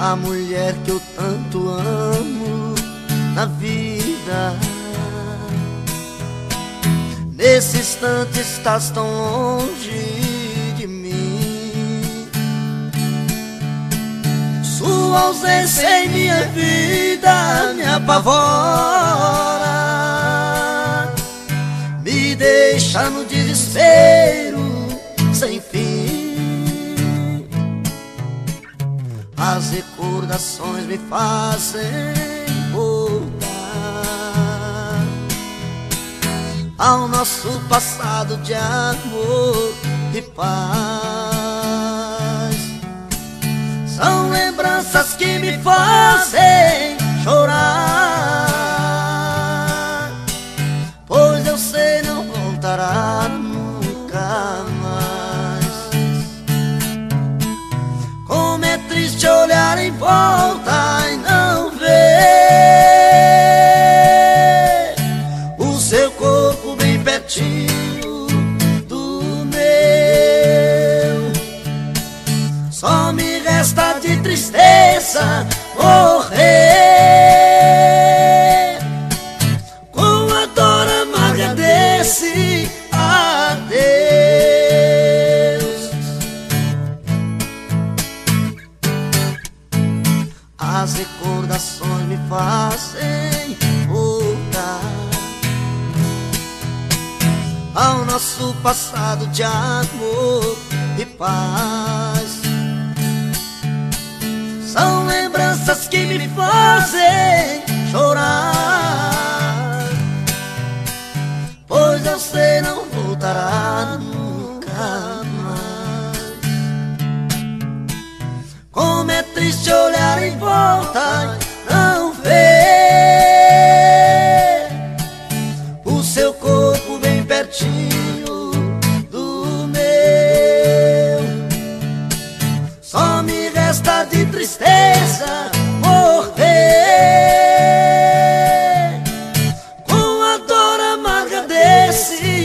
a mulher que eu tanto amo na vida. Nesse instante estás tão longe de mim. Sua ausência em minha vida me apavora, me deixa no desespero As recordações me fazem ao nosso passado de amor e paz. São lembranças que me fazem chorar, olhar As recordações me fazem voltar ao nosso passado de amor e paz. São lembranças que me fazem chorar, pois eu sei não voltará nunca mais. Como é triste olhar tristeza por ver com a dor amarga desse